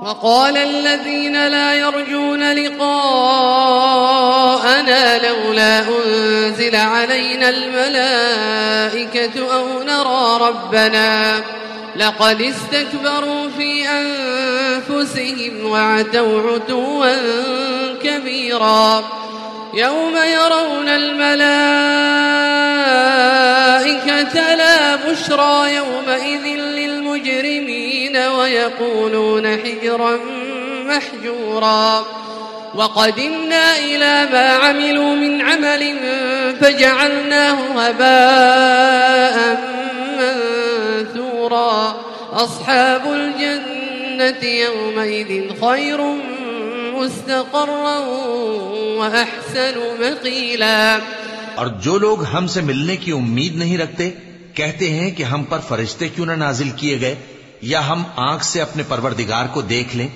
وقال الذين لا يرجون لقاءنا لولا أنزل علينا الملائكة أو نرى ربنا لقد استكبروا في أنفسهم وعتوا عتوا كبيرا يوم يرون الملائكة لا بشرى يومئذ للمجرمين المجرمين ويقولون حجرا محجورا. وقدمنا إلى ما عملوا من عمل فجعلناه هباء منثورا. أصحاب الجنة يومئذ خير مستقرا وأحسن مقيلا. اور جو لوگ ہم سے ملنے کی امید نہیں رکھتے، کہتے ہیں کہ ہم پر فرشتے کیوں نہ نازل کیے گئے؟ یا ہم آنکھ سے اپنے پروردگار کو دیکھ لیں،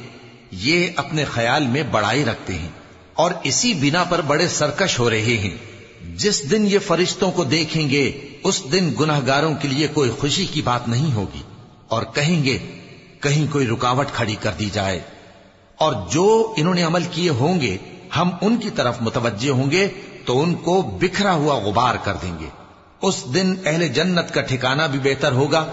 یہ اپنے خیال میں بڑائی رکھتے ہیں اور اسی بنا پر بڑے سرکش ہو رہے ہیں۔ جس دن یہ فرشتوں کو دیکھیں گے، اس دن گناہ گاروں کے لیے کوئی خوشی کی بات نہیں ہوگی۔ اور کہیں گے، کہیں کوئی رکاوٹ کھڑی کر دی جائے۔ اور جو انہوں نے عمل کیے ہوں گے، ہم ان کی طرف متوجہ ہوں گے، تو ان کو بکھرا ہوا غبار کر دیں گے۔ اس دن اہل جنت کا ٹھکانہ بھی بہتر ہوگا۔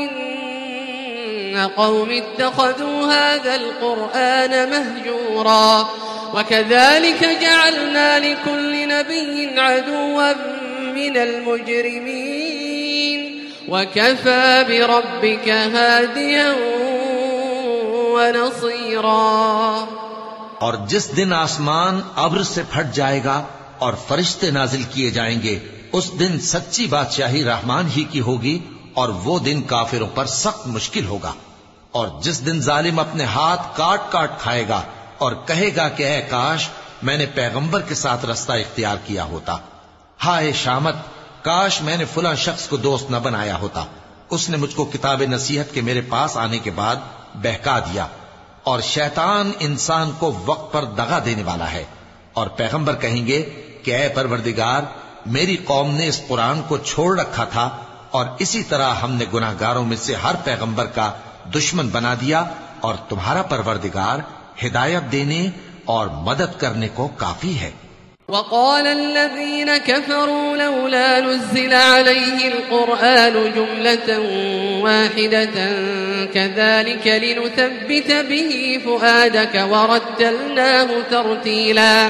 إن قوم اتخذوا هذا القرآن مهجورا وكذلك جعلنا لكل نبي عدوا من المجرمين وكفى بربك هاديا ونصيرا اور جس دن آسمان ابر سے پھٹ جائے گا اور فرشتے نازل کیے جائیں گے، اس دن سچی بادشاہی رحمان ہی کی ہوگی اور وہ دن کافروں پر سخت مشکل ہوگا۔ اور جس دن ظالم اپنے ہاتھ کاٹ کاٹ کھائے گا اور کہے گا کہ اے کاش، میں نے پیغمبر کے ساتھ رستہ اختیار کیا ہوتا۔ ہائے شامت، کاش میں نے فلاں شخص کو دوست نہ بنایا ہوتا۔ اس نے مجھ کو کتاب نصیحت کے میرے پاس آنے کے بعد بہکا دیا۔ اور شیطان انسان کو وقت پر دغا دینے والا ہے۔ اور پیغمبر کہیں گے کہ اے پروردگار، میری قوم نے اس قرآن کو چھوڑ رکھا تھا اور اسی طرح ہم نے گناہ گاروں میں سے ہر پیغمبر کا دشمن بنا دیا اور تمہارا پروردگار ہدایت دینے اور مدد کرنے کو کافی ہے۔ وقال الذين كفروا لولا نزل عليه القرآن جملة واحدة كذلك لنثبت به فؤادك ورتلناه ترتيلا۔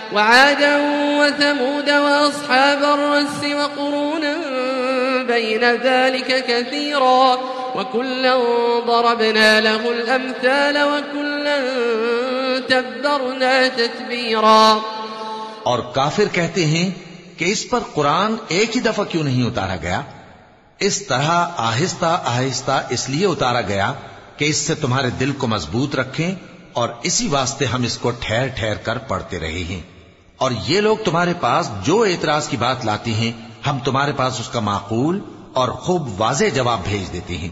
وعادا وثمود وأصحاب الرس وقرونا بين ذلك كثيرا وكلا ضربنا له الأمثال وكلا تبرنا تتبيرا اور کافر کہتے ہیں کہ اس پر قرآن ایک ہی دفعہ کیوں نہیں اتارا گیا؟ اس طرح آہستہ آہستہ اس لیے اتارا گیا کہ اس سے تمہارے دل کو مضبوط رکھیں اور اسی واسطے ہم اس کو ٹھہر ٹھہر کر پڑھتے رہے ہیں۔ اور یہ لوگ تمہارے پاس جو اعتراض کی بات لاتی ہیں، ہم تمہارے پاس اس کا معقول اور خوب واضح جواب بھیج دیتے ہیں۔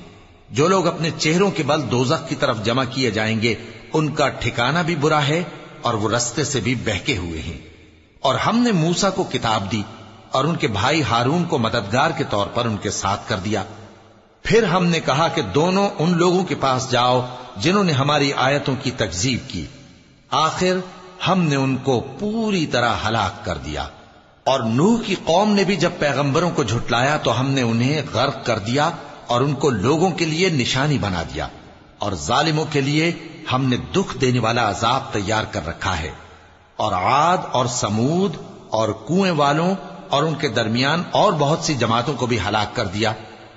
جو لوگ اپنے چہروں کے بل دوزخ کی طرف جمع کیے جائیں گے، ان کا ٹھکانہ بھی برا ہے اور وہ رستے سے بھی بہکے ہوئے ہیں۔ اور ہم نے موسا کو کتاب دی اور ان کے بھائی ہارون کو مددگار کے طور پر ان کے ساتھ کر دیا۔ پھر ہم نے کہا کہ دونوں ان لوگوں کے پاس جاؤ جنہوں نے ہماری آیتوں کی تکزیب کی۔ آخر ہم نے ان کو پوری طرح ہلاک کر دیا اور نوح کی قوم نے بھی جب پیغمبروں کو جھٹلایا تو ہم نے انہیں غرق کر دیا اور ان کو لوگوں کے لیے نشانی بنا دیا اور ظالموں کے لیے ہم نے دکھ دینے والا عذاب تیار کر رکھا ہے اور عاد اور سمود اور کنویں والوں اور ان کے درمیان اور بہت سی جماعتوں کو بھی ہلاک کر دیا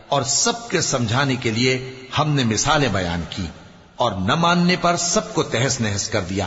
اور سب کے سمجھانے کے لیے ہم نے مثالیں بیان کی اور نہ ماننے پر سب کو تہس نہس کر دیا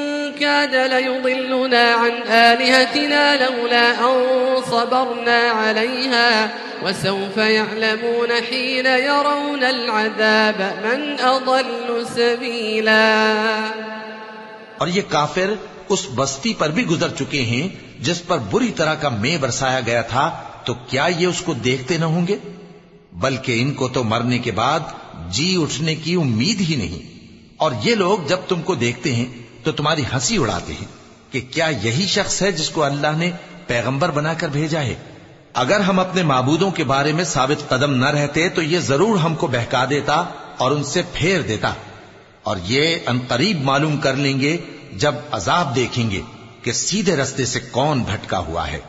كاد ليضلنا عن آلهتنا لولا أن صبرنا عليها وسوف يعلمون حين يرون العذاب من أضل سبيلا. اور یہ کافر اس بستی پر بھی گزر چکے ہیں جس پر بری طرح کا میں برسایا گیا تھا، تو کیا یہ اس کو دیکھتے نہ ہوں گے؟ بلکہ ان کو تو مرنے کے بعد جی اٹھنے کی امید ہی نہیں۔ اور یہ لوگ جب تم کو دیکھتے ہیں تو تمہاری ہنسی اڑاتے ہیں کہ کیا یہی شخص ہے جس کو اللہ نے پیغمبر بنا کر بھیجا ہے؟ اگر ہم اپنے معبودوں کے بارے میں ثابت قدم نہ رہتے تو یہ ضرور ہم کو بہکا دیتا اور ان سے پھیر دیتا۔ اور یہ انقریب معلوم کر لیں گے جب عذاب دیکھیں گے کہ سیدھے رستے سے کون بھٹکا ہوا ہے۔